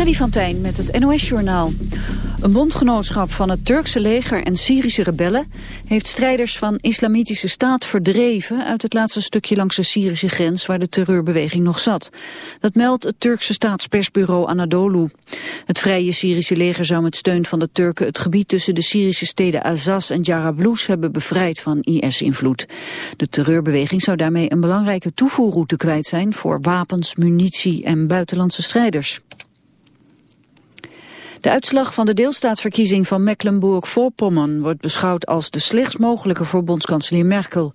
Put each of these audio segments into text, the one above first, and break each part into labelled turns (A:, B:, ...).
A: Freddy van Tijn met het NOS-journaal. Een bondgenootschap van het Turkse leger en Syrische rebellen... heeft strijders van Islamitische Staat verdreven... uit het laatste stukje langs de Syrische grens waar de terreurbeweging nog zat. Dat meldt het Turkse staatspersbureau Anadolu. Het vrije Syrische leger zou met steun van de Turken... het gebied tussen de Syrische steden Azaz en Jarablus hebben bevrijd van IS-invloed. De terreurbeweging zou daarmee een belangrijke toevoerroute kwijt zijn... voor wapens, munitie en buitenlandse strijders. De uitslag van de deelstaatsverkiezing van Mecklenburg-Voorpommern wordt beschouwd als de slechtst mogelijke voor bondskanselier Merkel.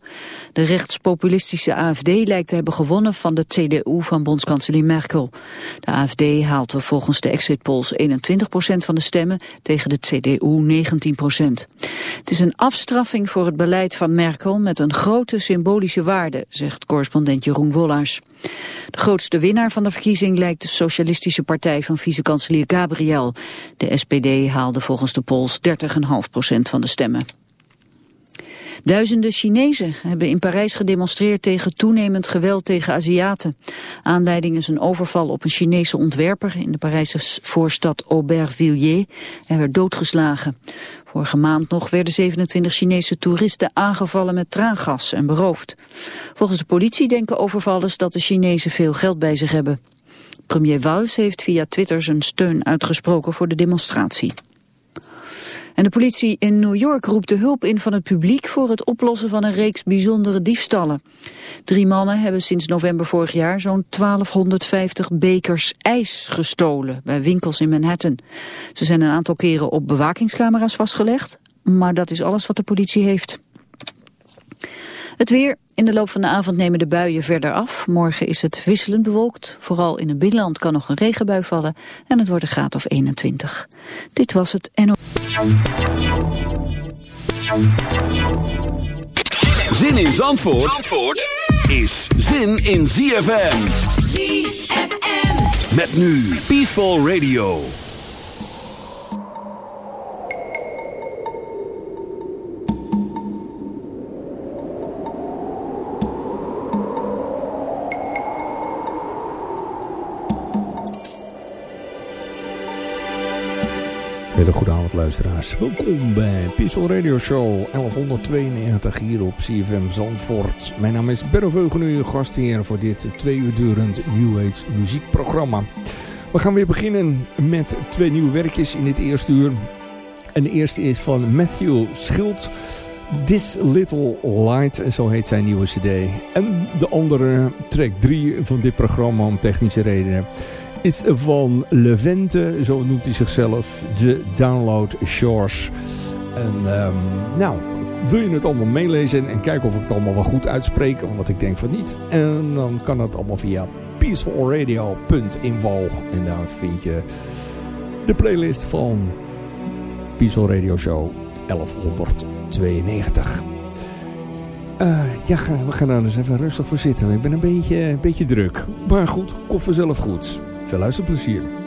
A: De rechtspopulistische AFD lijkt te hebben gewonnen van de CDU van bondskanselier Merkel. De AFD haalt volgens de exit polls 21% van de stemmen tegen de CDU 19%. Het is een afstraffing voor het beleid van Merkel met een grote symbolische waarde, zegt correspondent Jeroen Wollars. De grootste winnaar van de verkiezing lijkt de socialistische partij van vicekanselier Gabriel. De SPD haalde volgens de polls 30,5% van de stemmen. Duizenden Chinezen hebben in Parijs gedemonstreerd tegen toenemend geweld tegen Aziaten. Aanleiding is een overval op een Chinese ontwerper in de Parijse voorstad Aubervilliers. Hij werd doodgeslagen. Vorige maand nog werden 27 Chinese toeristen aangevallen met traangas en beroofd. Volgens de politie denken overvallers dat de Chinezen veel geld bij zich hebben. Premier Valls heeft via Twitter zijn steun uitgesproken voor de demonstratie. En de politie in New York roept de hulp in van het publiek voor het oplossen van een reeks bijzondere diefstallen. Drie mannen hebben sinds november vorig jaar zo'n 1250 bekers ijs gestolen bij winkels in Manhattan. Ze zijn een aantal keren op bewakingscamera's vastgelegd, maar dat is alles wat de politie heeft. Het weer. In de loop van de avond nemen de buien verder af. Morgen is het wisselend bewolkt. Vooral in het binnenland kan nog een regenbui vallen. En het wordt een graad of 21. Dit was het NO.
B: Zin in Zandvoort, Zandvoort is zin in ZFM.
C: ZFM.
B: Met nu Peaceful Radio.
D: Hele goede avond luisteraars. Welkom bij Pixel Radio Show 1192 hier op CFM Zandvoort. Mijn naam is Benno Veugenu, gastheer voor dit twee uur durend New Age muziekprogramma. We gaan weer beginnen met twee nieuwe werkjes in dit eerste uur. En de eerste is van Matthew Schild. This Little Light, zo heet zijn nieuwe cd. En de andere, track 3 van dit programma om technische redenen is van Levente, zo noemt hij zichzelf, de Download Shores. En um, nou, wil je het allemaal meelezen en kijken of ik het allemaal wel goed uitspreek, want ik denk van niet. En dan kan dat allemaal via peacefulradio.info en daar vind je de playlist van Peaceful Radio Show 1192. Uh, ja, we gaan er eens even rustig voor zitten. Ik ben een beetje, een beetje druk. Maar goed, komt vanzelf goed. Veel luisterplezier.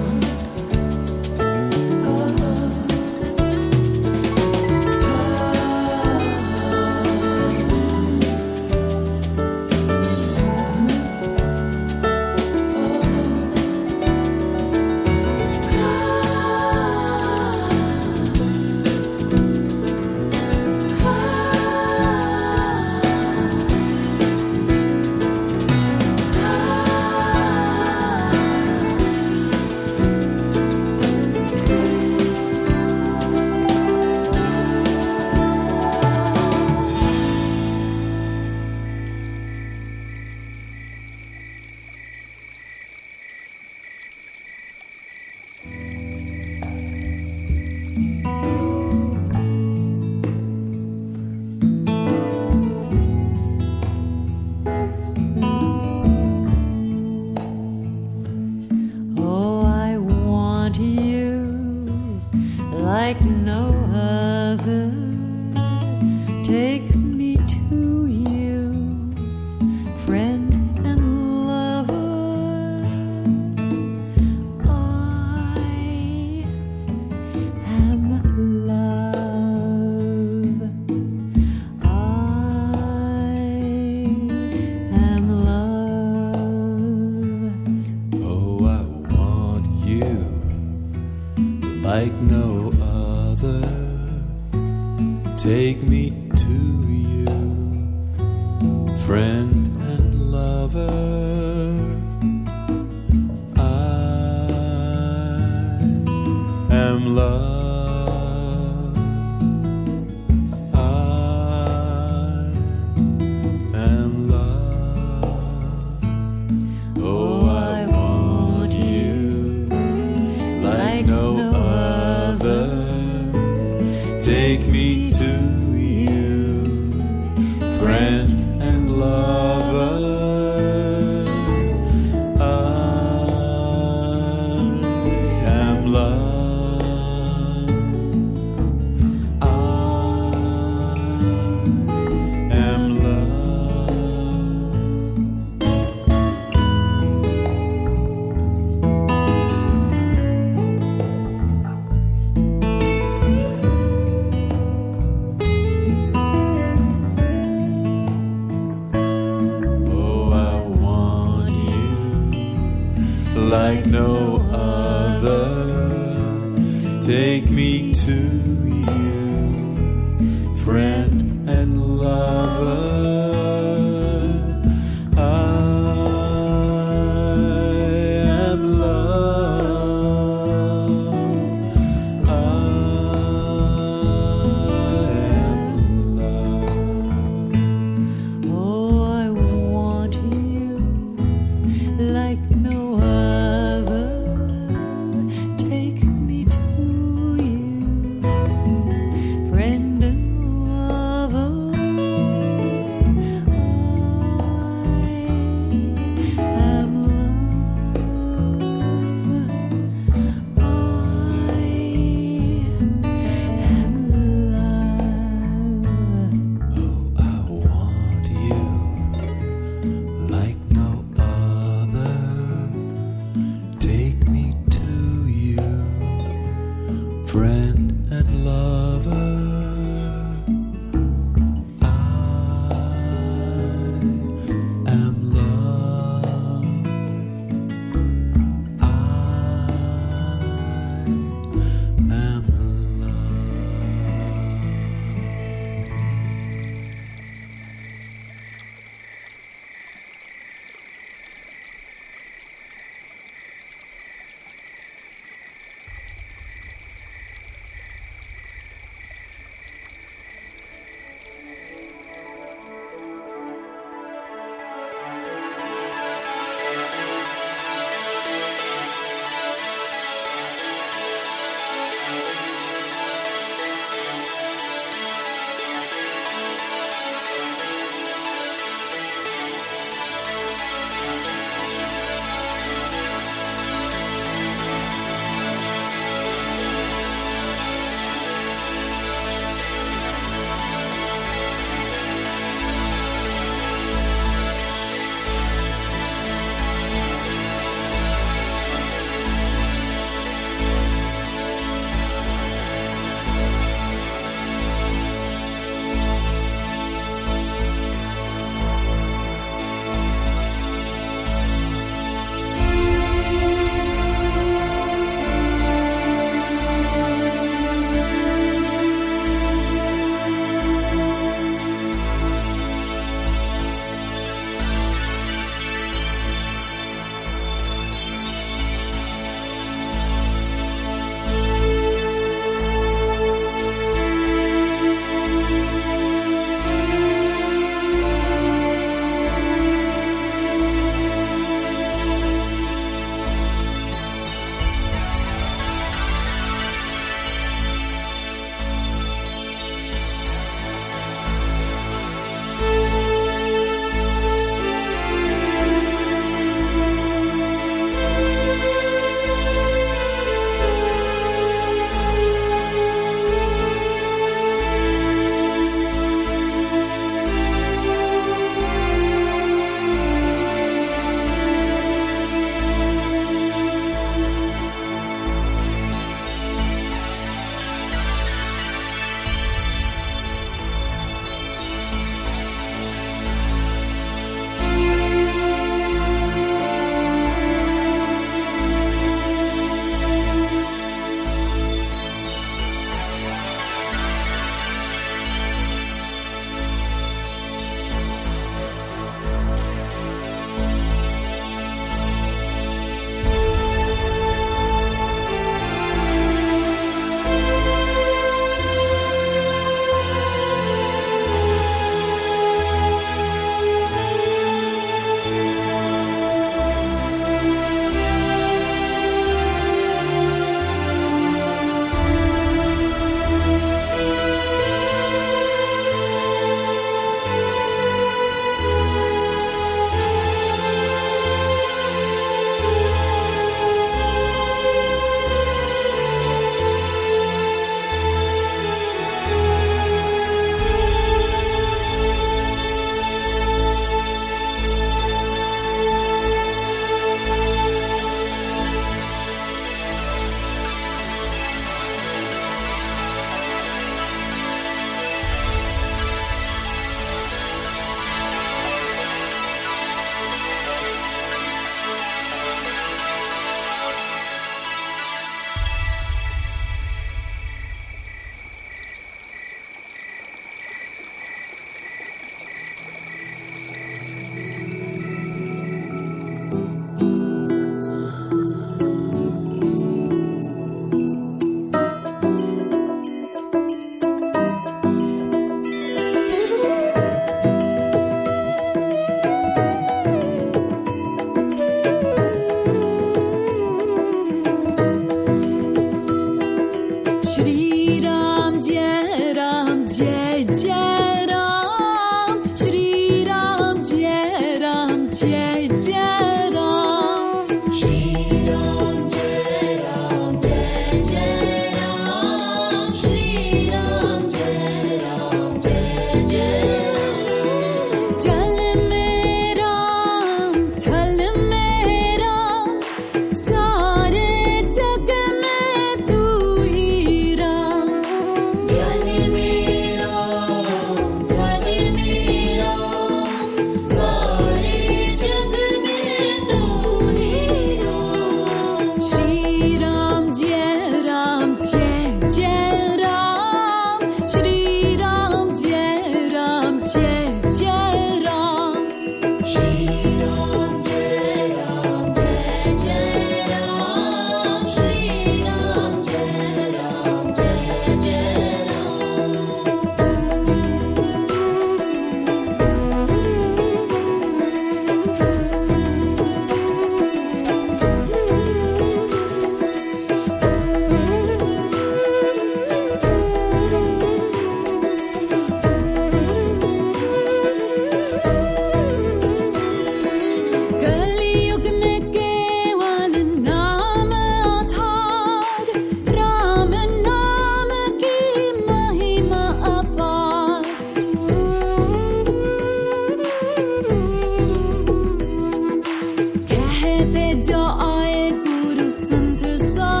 C: to saw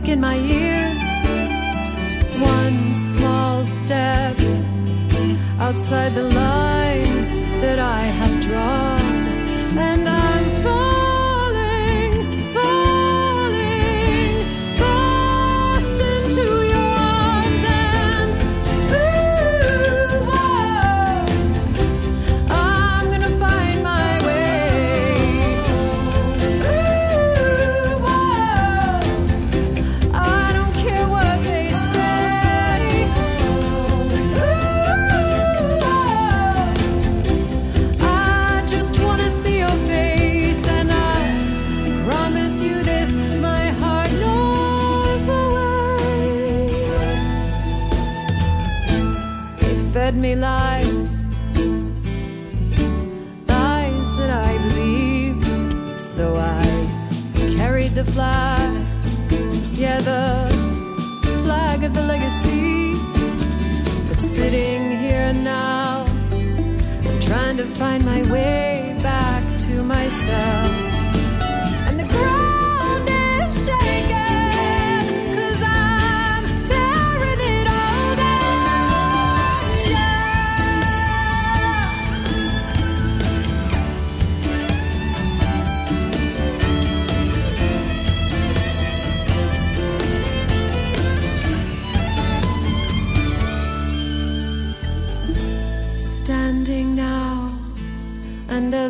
C: music in my ears. One small step outside the lines that I have drawn, and I me lies, lies that I believed. So I carried the flag, yeah, the flag of the legacy. But sitting here now, I'm trying to find my way.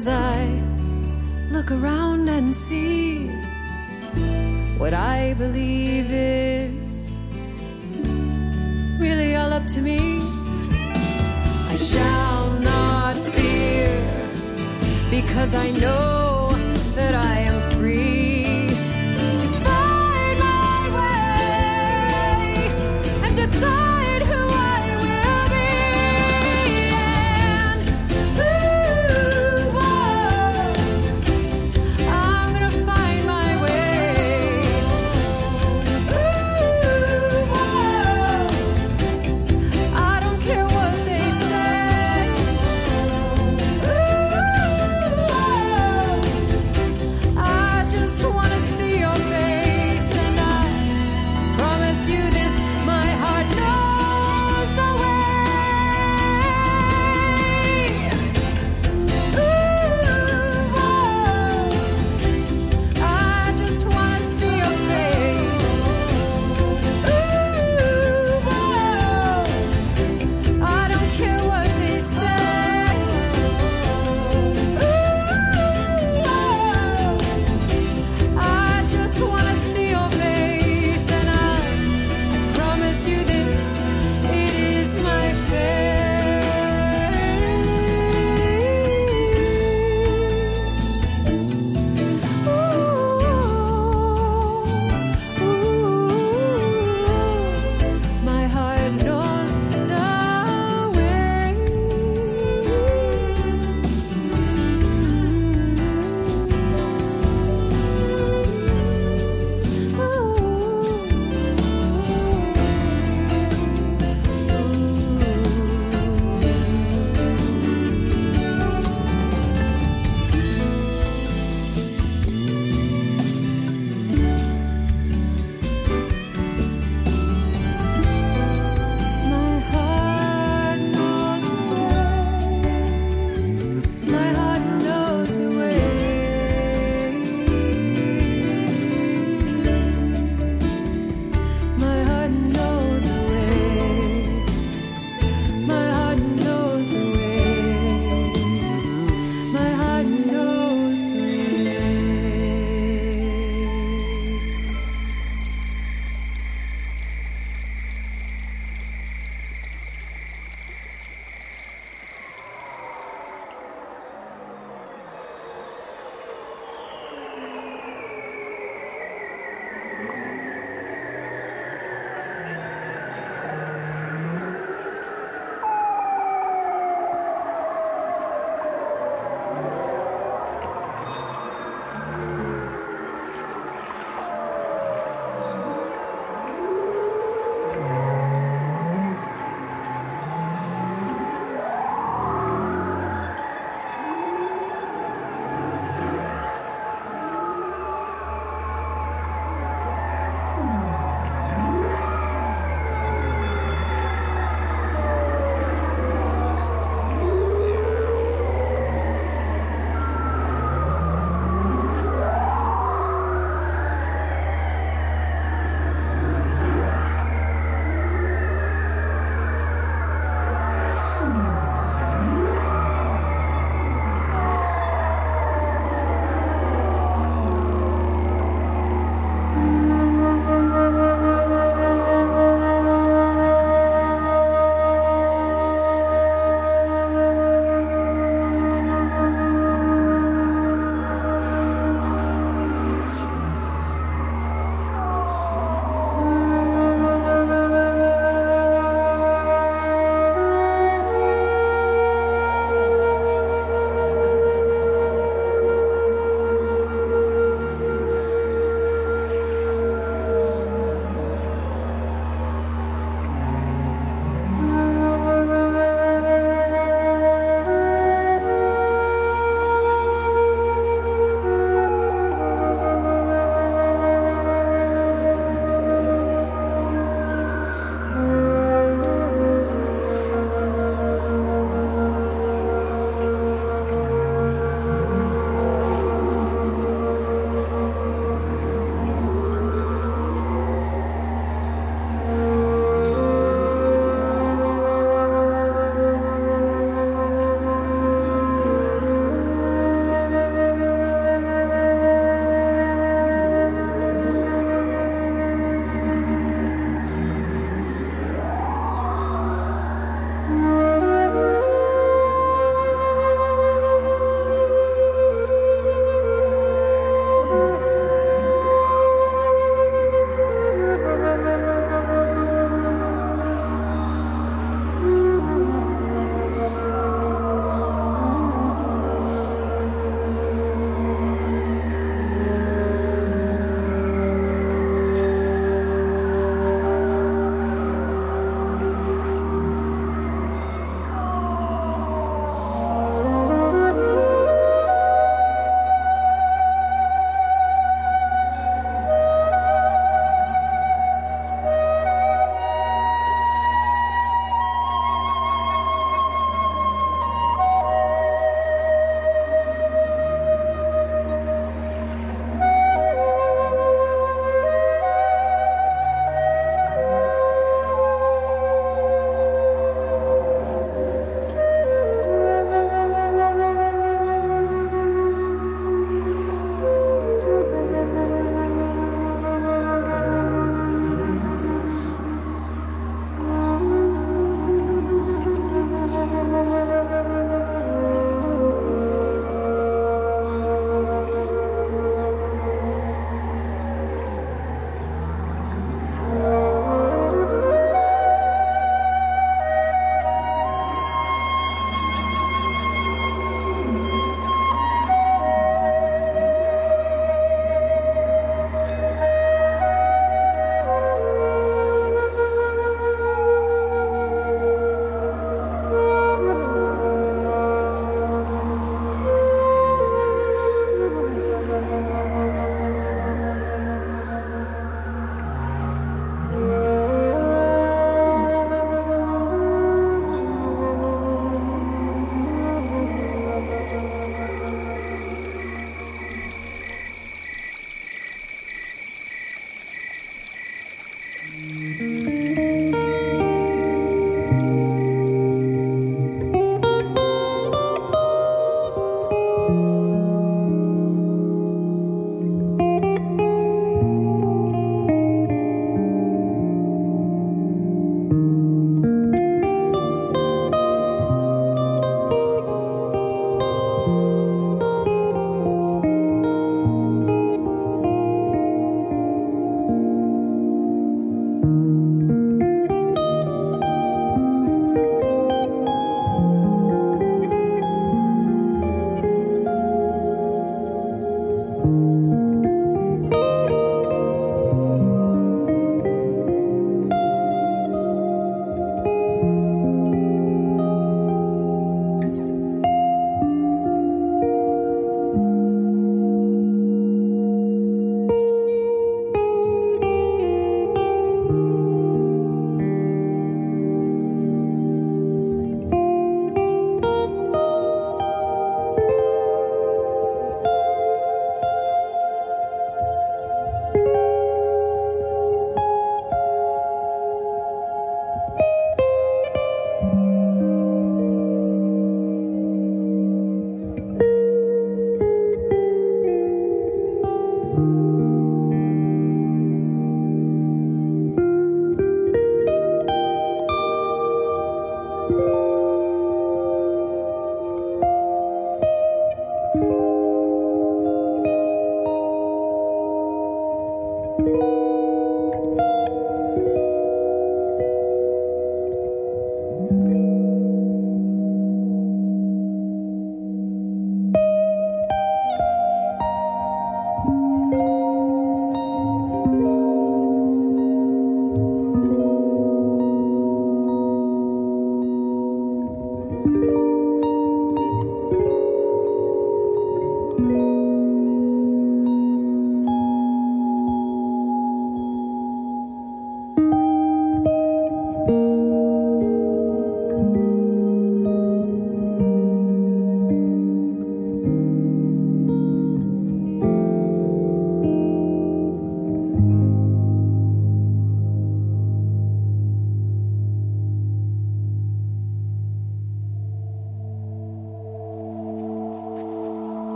C: as I look around and see what I believe is really all up to me. I shall not fear because I know that I am free.